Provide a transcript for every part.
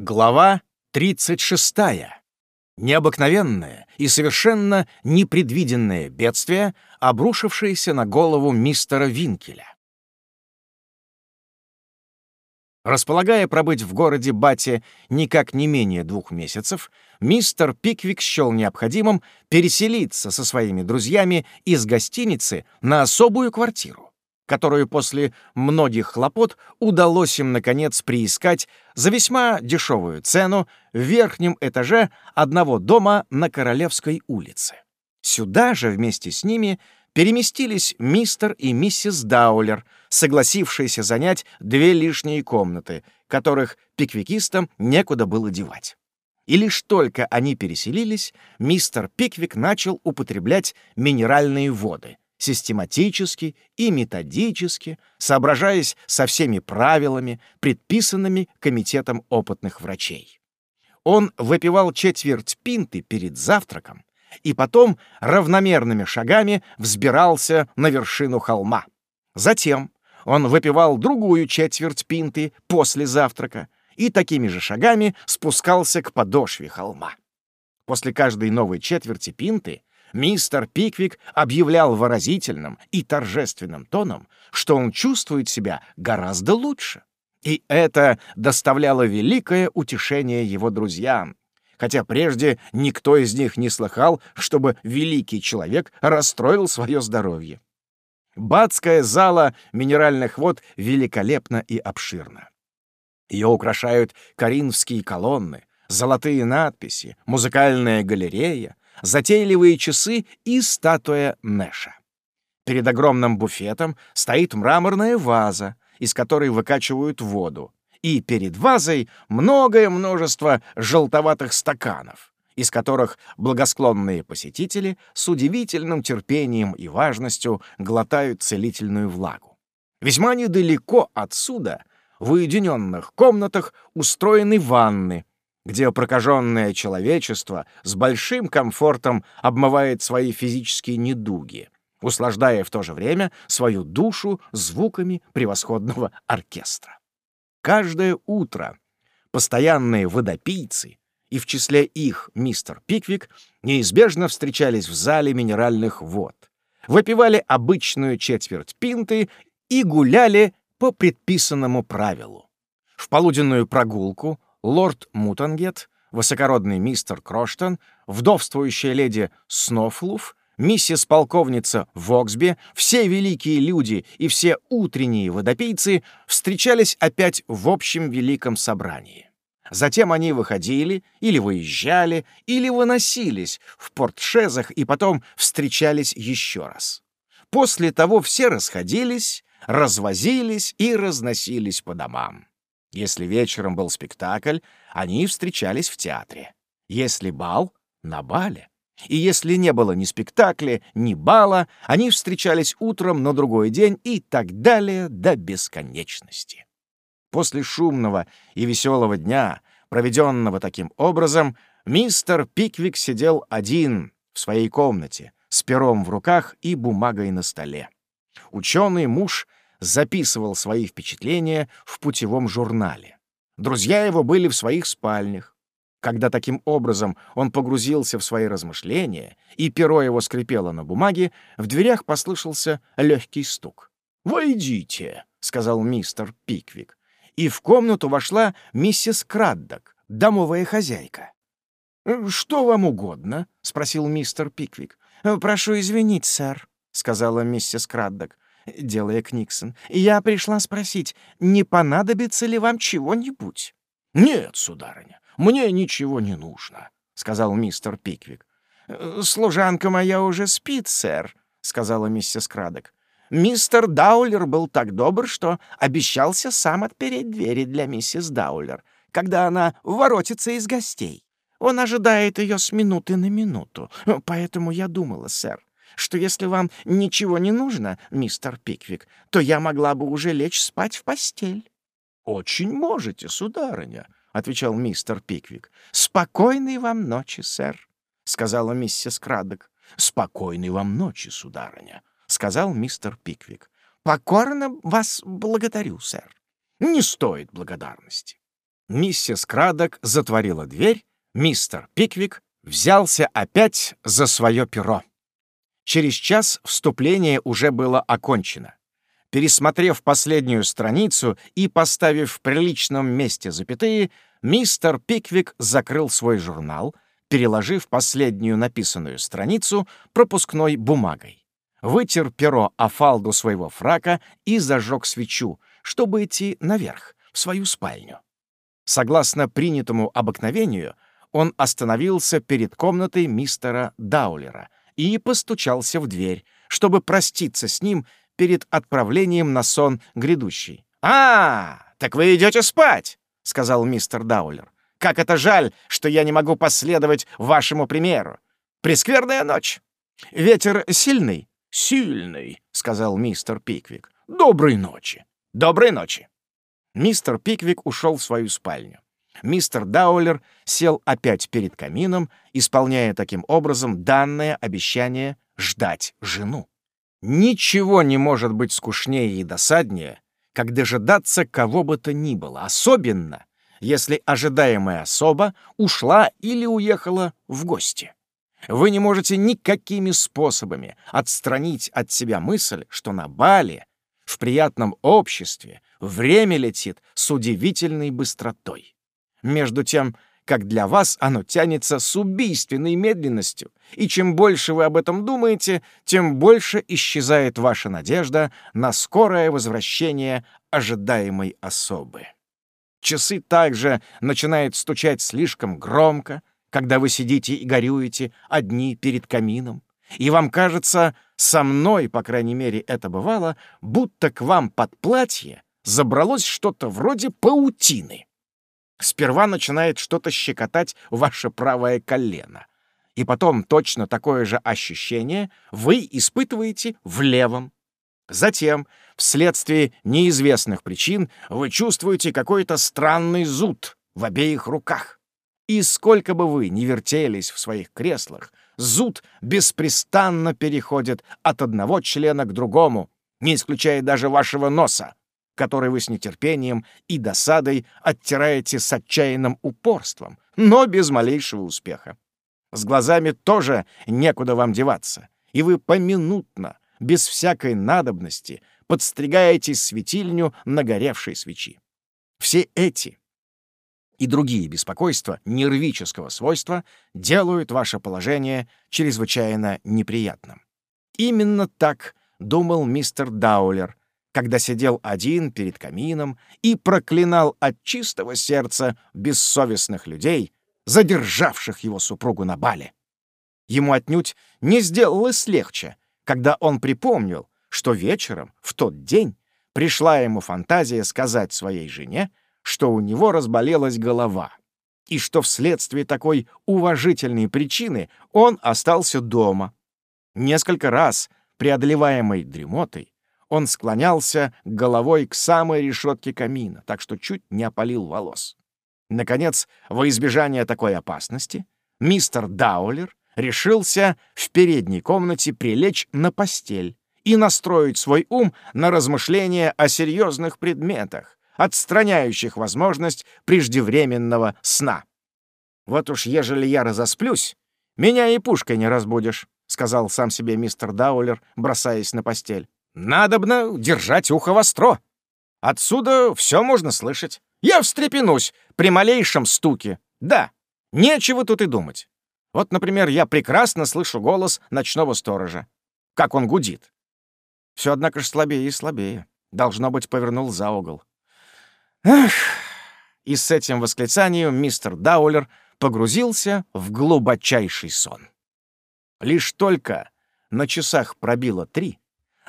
Глава 36. Необыкновенное и совершенно непредвиденное бедствие, обрушившееся на голову мистера Винкеля. Располагая пробыть в городе Бате никак не менее двух месяцев, мистер Пиквик счел необходимым переселиться со своими друзьями из гостиницы на особую квартиру которую после многих хлопот удалось им, наконец, приискать за весьма дешевую цену в верхнем этаже одного дома на Королевской улице. Сюда же вместе с ними переместились мистер и миссис Даулер, согласившиеся занять две лишние комнаты, которых пиквикистам некуда было девать. И лишь только они переселились, мистер Пиквик начал употреблять минеральные воды — систематически и методически, соображаясь со всеми правилами, предписанными комитетом опытных врачей. Он выпивал четверть пинты перед завтраком и потом равномерными шагами взбирался на вершину холма. Затем он выпивал другую четверть пинты после завтрака и такими же шагами спускался к подошве холма. После каждой новой четверти пинты мистер Пиквик объявлял выразительным и торжественным тоном, что он чувствует себя гораздо лучше. И это доставляло великое утешение его друзьям, хотя прежде никто из них не слыхал, чтобы великий человек расстроил свое здоровье. Бадская зала минеральных вод великолепна и обширна. Ее украшают коринфские колонны, золотые надписи, музыкальная галерея, затейливые часы и статуя Нэша. Перед огромным буфетом стоит мраморная ваза, из которой выкачивают воду, и перед вазой многое множество желтоватых стаканов, из которых благосклонные посетители с удивительным терпением и важностью глотают целительную влагу. Весьма недалеко отсюда, в уединенных комнатах, устроены ванны, где прокаженное человечество с большим комфортом обмывает свои физические недуги, услаждая в то же время свою душу звуками превосходного оркестра. Каждое утро постоянные водопийцы, и в числе их мистер Пиквик, неизбежно встречались в зале минеральных вод, выпивали обычную четверть пинты и гуляли по предписанному правилу. В полуденную прогулку лорд Мутангет, высокородный мистер Кроштон, вдовствующая леди Снофлуф, миссис-полковница Воксби, все великие люди и все утренние водопийцы встречались опять в общем великом собрании. Затем они выходили или выезжали, или выносились в портшезах и потом встречались еще раз. После того все расходились, развозились и разносились по домам. Если вечером был спектакль, они встречались в театре. Если бал — на бале. И если не было ни спектакля, ни бала, они встречались утром на другой день и так далее до бесконечности. После шумного и веселого дня, проведенного таким образом, мистер Пиквик сидел один в своей комнате с пером в руках и бумагой на столе. Ученый муж записывал свои впечатления в путевом журнале. Друзья его были в своих спальнях. Когда таким образом он погрузился в свои размышления, и перо его скрипело на бумаге, в дверях послышался легкий стук. «Войдите», — сказал мистер Пиквик. И в комнату вошла миссис Краддок, домовая хозяйка. «Что вам угодно?» — спросил мистер Пиквик. «Прошу извинить, сэр», — сказала миссис Краддок делая Книксон. «Я пришла спросить, не понадобится ли вам чего-нибудь?» «Нет, сударыня, мне ничего не нужно», — сказал мистер Пиквик. «Служанка моя уже спит, сэр», — сказала миссис Крадок. «Мистер Даулер был так добр, что обещался сам отпереть двери для миссис Даулер, когда она воротится из гостей. Он ожидает ее с минуты на минуту, поэтому я думала, сэр, что если вам ничего не нужно, мистер Пиквик, то я могла бы уже лечь спать в постель». «Очень можете, сударыня», — отвечал мистер Пиквик. «Спокойной вам ночи, сэр», — сказала миссис Крадок. «Спокойной вам ночи, сударыня», — сказал мистер Пиквик. «Покорно вас благодарю, сэр». «Не стоит благодарности». Миссис Крадок затворила дверь, мистер Пиквик взялся опять за свое перо. Через час вступление уже было окончено. Пересмотрев последнюю страницу и поставив в приличном месте запятые, мистер Пиквик закрыл свой журнал, переложив последнюю написанную страницу пропускной бумагой. Вытер перо о фалду своего фрака и зажег свечу, чтобы идти наверх, в свою спальню. Согласно принятому обыкновению, он остановился перед комнатой мистера Даулера и постучался в дверь, чтобы проститься с ним перед отправлением на сон грядущий. «А, так вы идете спать!» — сказал мистер Даулер. «Как это жаль, что я не могу последовать вашему примеру! Прескверная ночь! Ветер сильный?» «Сильный», — сказал мистер Пиквик. «Доброй ночи!» «Доброй ночи!» Мистер Пиквик ушел в свою спальню. Мистер Даулер сел опять перед камином, исполняя таким образом данное обещание ждать жену. Ничего не может быть скучнее и досаднее, как дожидаться кого бы то ни было, особенно если ожидаемая особа ушла или уехала в гости. Вы не можете никакими способами отстранить от себя мысль, что на бале в приятном обществе время летит с удивительной быстротой. Между тем, как для вас оно тянется с убийственной медленностью, и чем больше вы об этом думаете, тем больше исчезает ваша надежда на скорое возвращение ожидаемой особы. Часы также начинают стучать слишком громко, когда вы сидите и горюете одни перед камином, и вам кажется, со мной, по крайней мере, это бывало, будто к вам под платье забралось что-то вроде паутины. Сперва начинает что-то щекотать ваше правое колено, и потом точно такое же ощущение вы испытываете в левом. Затем, вследствие неизвестных причин, вы чувствуете какой-то странный зуд в обеих руках. И сколько бы вы ни вертелись в своих креслах, зуд беспрестанно переходит от одного члена к другому, не исключая даже вашего носа, который вы с нетерпением и досадой оттираете с отчаянным упорством, но без малейшего успеха. С глазами тоже некуда вам деваться, и вы поминутно, без всякой надобности, подстригаете светильню нагоревшей свечи. Все эти и другие беспокойства нервического свойства делают ваше положение чрезвычайно неприятным. Именно так думал мистер Даулер, когда сидел один перед камином и проклинал от чистого сердца бессовестных людей, задержавших его супругу на бале. Ему отнюдь не сделалось легче, когда он припомнил, что вечером, в тот день, пришла ему фантазия сказать своей жене, что у него разболелась голова, и что вследствие такой уважительной причины он остался дома. Несколько раз, преодолеваемой дремотой, он склонялся головой к самой решетке камина, так что чуть не опалил волос. Наконец, во избежание такой опасности, мистер Даулер решился в передней комнате прилечь на постель и настроить свой ум на размышления о серьезных предметах, отстраняющих возможность преждевременного сна. «Вот уж ежели я разосплюсь, меня и пушкой не разбудишь», — сказал сам себе мистер Даулер, бросаясь на постель. «Надобно держать ухо востро. Отсюда все можно слышать. Я встрепенусь при малейшем стуке. Да, нечего тут и думать. Вот, например, я прекрасно слышу голос ночного сторожа. Как он гудит. Все, однако же, слабее и слабее. Должно быть, повернул за угол. Эх! И с этим восклицанием мистер Даулер погрузился в глубочайший сон. Лишь только на часах пробило три,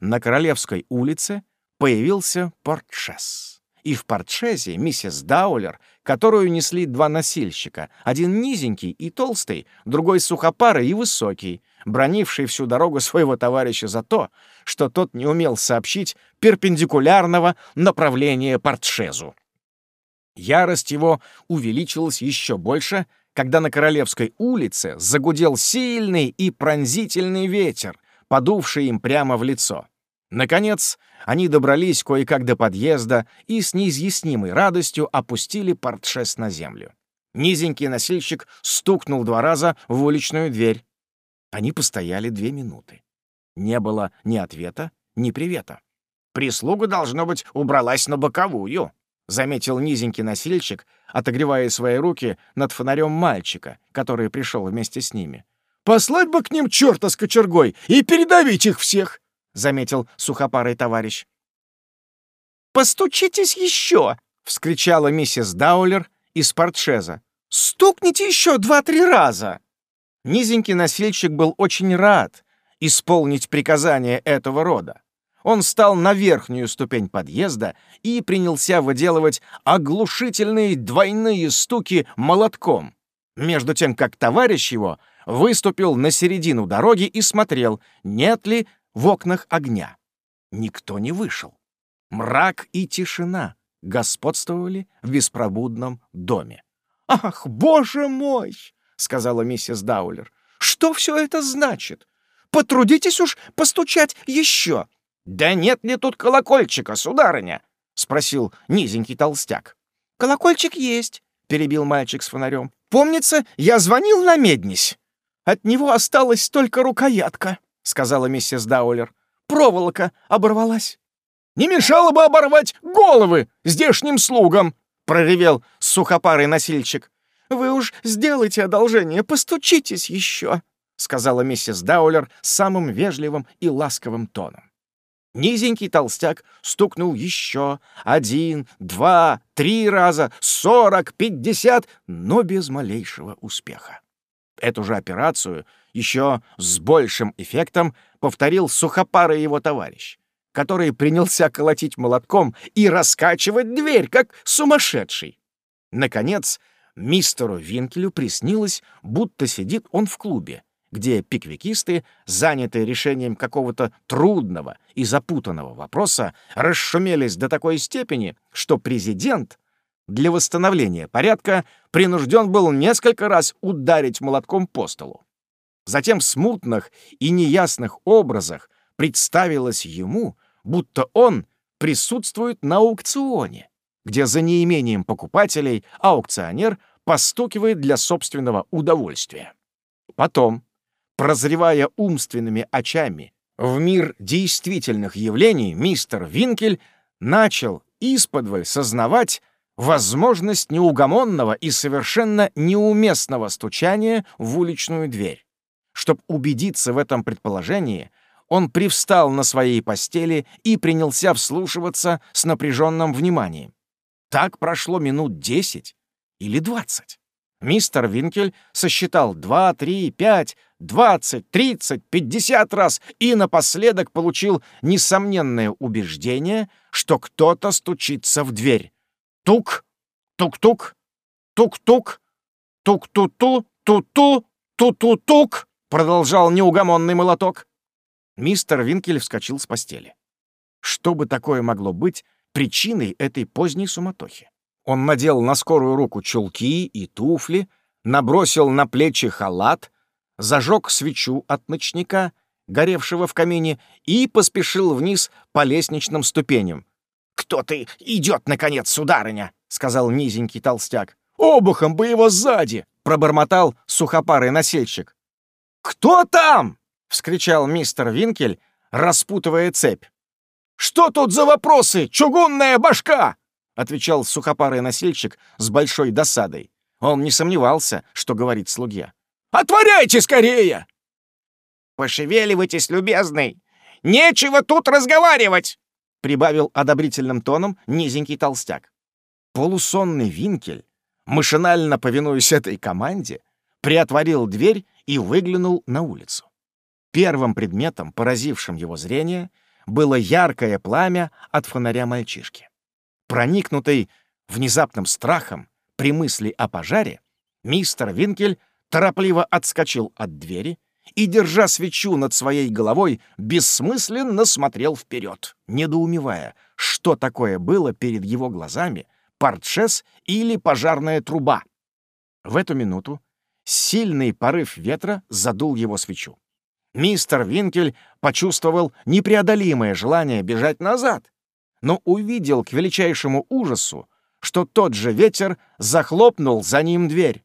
на Королевской улице появился портшес. И в портшезе миссис Даулер, которую несли два носильщика, один низенький и толстый, другой сухопарый и высокий, бронивший всю дорогу своего товарища за то, что тот не умел сообщить перпендикулярного направления портшезу. Ярость его увеличилась еще больше, когда на Королевской улице загудел сильный и пронзительный ветер, подувший им прямо в лицо. Наконец, они добрались кое-как до подъезда и с неизъяснимой радостью опустили портшес на землю. Низенький носильщик стукнул два раза в уличную дверь. Они постояли две минуты. Не было ни ответа, ни привета. «Прислуга, должно быть, убралась на боковую», — заметил низенький носильщик, отогревая свои руки над фонарем мальчика, который пришел вместе с ними. «Послать бы к ним черта с кочергой и передавить их всех!» — заметил сухопарый товарищ. «Постучитесь еще!» — вскричала миссис Даулер из портшеза. «Стукните еще два-три раза!» Низенький носильщик был очень рад исполнить приказание этого рода. Он встал на верхнюю ступень подъезда и принялся выделывать оглушительные двойные стуки молотком, между тем как товарищ его выступил на середину дороги и смотрел, нет ли в окнах огня. Никто не вышел. Мрак и тишина господствовали в беспробудном доме. «Ах, боже мой!» — сказала миссис Даулер. «Что все это значит? Потрудитесь уж постучать еще!» «Да нет ли тут колокольчика, сударыня?» — спросил низенький толстяк. «Колокольчик есть», — перебил мальчик с фонарем. «Помнится, я звонил на меднись. От него осталась только рукоятка», — сказала миссис Даулер. «Проволока оборвалась». «Не мешало бы оборвать головы здешним слугам!» — проревел сухопарый носильщик. «Вы уж сделайте одолжение, постучитесь еще», — сказала миссис Даулер самым вежливым и ласковым тоном. Низенький толстяк стукнул еще один, два, три раза, сорок, пятьдесят, но без малейшего успеха. Эту же операцию еще с большим эффектом повторил сухопарый его товарищ, который принялся колотить молотком и раскачивать дверь, как сумасшедший. Наконец, мистеру Винкелю приснилось, будто сидит он в клубе, где пиквикисты, занятые решением какого-то трудного и запутанного вопроса, расшумелись до такой степени, что президент для восстановления порядка принужден был несколько раз ударить молотком по столу. Затем в смутных и неясных образах представилось ему, будто он присутствует на аукционе, где за неимением покупателей аукционер постукивает для собственного удовольствия. Потом, Прозревая умственными очами в мир действительных явлений, мистер Винкель начал исподволь сознавать возможность неугомонного и совершенно неуместного стучания в уличную дверь. Чтобы убедиться в этом предположении, он привстал на своей постели и принялся вслушиваться с напряженным вниманием. Так прошло минут десять или двадцать. Мистер Винкель сосчитал два, три, пять, двадцать, тридцать, пятьдесят раз и напоследок получил несомненное убеждение, что кто-то стучится в дверь. Тук, тук-тук, тук-тук, тук-ту-ту, ту-ту, ту-ту-тук, продолжал неугомонный молоток. Мистер Винкель вскочил с постели. Что бы такое могло быть причиной этой поздней суматохи? Он надел на скорую руку чулки и туфли, набросил на плечи халат, зажег свечу от ночника, горевшего в камине, и поспешил вниз по лестничным ступеням. «Кто ты идет, наконец, сударыня?» — сказал низенький толстяк. «Обухом бы его сзади!» — пробормотал сухопарый носильщик. «Кто там?» — вскричал мистер Винкель, распутывая цепь. «Что тут за вопросы, чугунная башка?» — отвечал сухопарый носильщик с большой досадой. Он не сомневался, что говорит слуге. «Отворяйте скорее!» «Пошевеливайтесь, любезный! Нечего тут разговаривать!» — прибавил одобрительным тоном низенький толстяк. Полусонный винкель, машинально повинуясь этой команде, приотворил дверь и выглянул на улицу. Первым предметом, поразившим его зрение, было яркое пламя от фонаря мальчишки. Проникнутый внезапным страхом при мысли о пожаре, мистер Винкель торопливо отскочил от двери и, держа свечу над своей головой, бессмысленно смотрел вперед, недоумевая, что такое было перед его глазами, портшес или пожарная труба. В эту минуту сильный порыв ветра задул его свечу. Мистер Винкель почувствовал непреодолимое желание бежать назад, но увидел к величайшему ужасу, что тот же ветер захлопнул за ним дверь.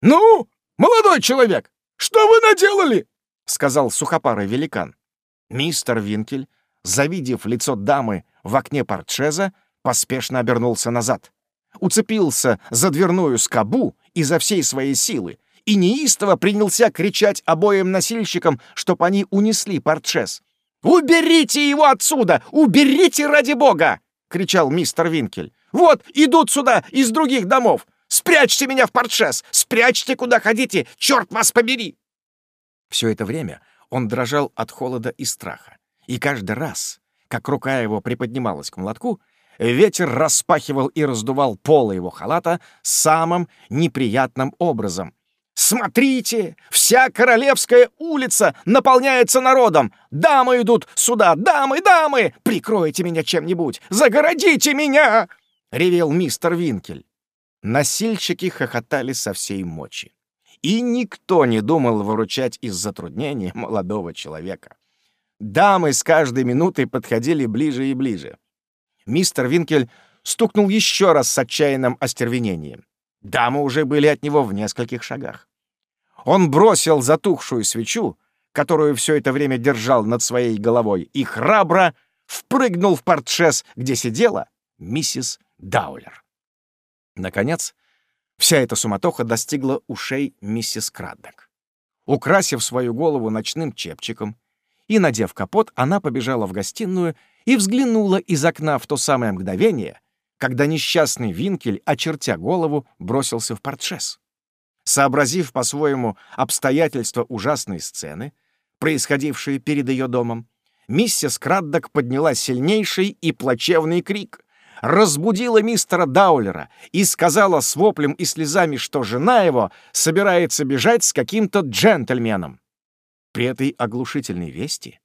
«Ну, молодой человек, что вы наделали?» — сказал сухопарый великан. Мистер Винкель, завидев лицо дамы в окне портшеза, поспешно обернулся назад. Уцепился за дверную скобу изо всей своей силы и неистово принялся кричать обоим носильщикам, чтоб они унесли портшез. «Уберите его отсюда! Уберите ради бога!» — кричал мистер Винкель. «Вот, идут сюда из других домов! Спрячьте меня в портшес! Спрячьте, куда хотите! Черт вас побери!» Все это время он дрожал от холода и страха. И каждый раз, как рука его приподнималась к молотку, ветер распахивал и раздувал полы его халата самым неприятным образом. «Смотрите! Вся Королевская улица наполняется народом! Дамы идут сюда! Дамы, дамы! Прикройте меня чем-нибудь! Загородите меня!» — ревел мистер Винкель. Насильщики хохотали со всей мочи. И никто не думал выручать из затруднения молодого человека. Дамы с каждой минутой подходили ближе и ближе. Мистер Винкель стукнул еще раз с отчаянным остервенением. Дамы уже были от него в нескольких шагах. Он бросил затухшую свечу, которую все это время держал над своей головой, и храбро впрыгнул в портшес, где сидела миссис Даулер. Наконец, вся эта суматоха достигла ушей миссис Краддок. Украсив свою голову ночным чепчиком и надев капот, она побежала в гостиную и взглянула из окна в то самое мгновение, когда несчастный Винкель, очертя голову, бросился в портшес. Сообразив по-своему обстоятельства ужасной сцены, происходившей перед ее домом, миссис Краддок подняла сильнейший и плачевный крик, разбудила мистера Даулера и сказала с воплем и слезами, что жена его собирается бежать с каким-то джентльменом. При этой оглушительной вести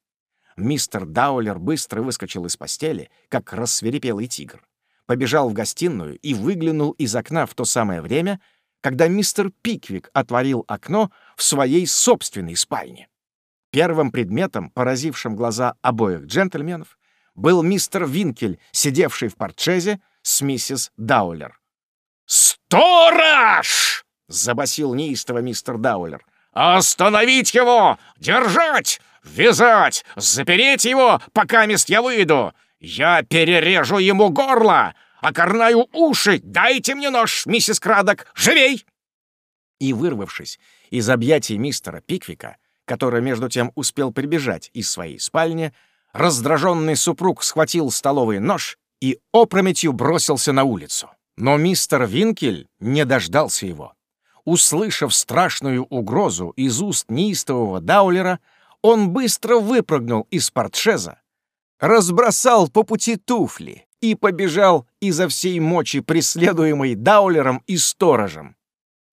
мистер Даулер быстро выскочил из постели, как рассверепелый тигр, побежал в гостиную и выглянул из окна в то самое время, когда мистер Пиквик отворил окно в своей собственной спальне. Первым предметом, поразившим глаза обоих джентльменов, был мистер Винкель, сидевший в портшезе с миссис Даулер. «Сторож!» — забасил неистово мистер Даулер. «Остановить его! Держать! Вязать! Запереть его, пока мест я выйду! Я перережу ему горло! окорнаю уши! Дайте мне нож, миссис Крадок! Живей!» И, вырвавшись из объятий мистера Пиквика, который между тем успел прибежать из своей спальни, раздраженный супруг схватил столовый нож и опрометью бросился на улицу. Но мистер Винкель не дождался его. Услышав страшную угрозу из уст неистового Даулера, он быстро выпрыгнул из портшеза, разбросал по пути туфли, и побежал изо всей мочи, преследуемый Даулером и сторожем.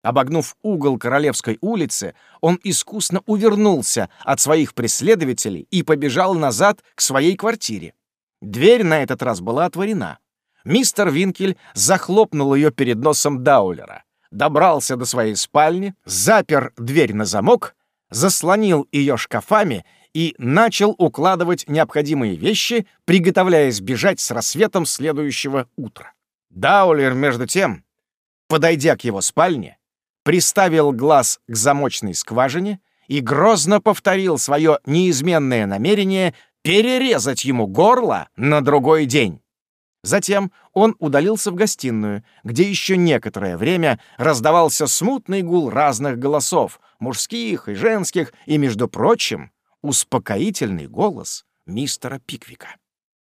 Обогнув угол Королевской улицы, он искусно увернулся от своих преследователей и побежал назад к своей квартире. Дверь на этот раз была отворена. Мистер Винкель захлопнул ее перед носом Даулера, добрался до своей спальни, запер дверь на замок, заслонил ее шкафами и начал укладывать необходимые вещи, приготовляясь бежать с рассветом следующего утра. Даулер, между тем, подойдя к его спальне, приставил глаз к замочной скважине и грозно повторил свое неизменное намерение перерезать ему горло на другой день. Затем он удалился в гостиную, где еще некоторое время раздавался смутный гул разных голосов, мужских и женских, и, между прочим, успокоительный голос мистера Пиквика.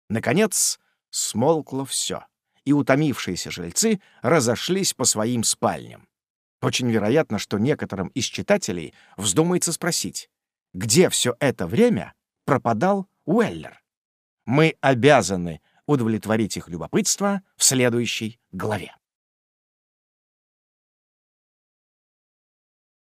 Наконец, смолкло все, и утомившиеся жильцы разошлись по своим спальням. Очень вероятно, что некоторым из читателей вздумается спросить, где все это время пропадал Уэллер. Мы обязаны удовлетворить их любопытство в следующей главе.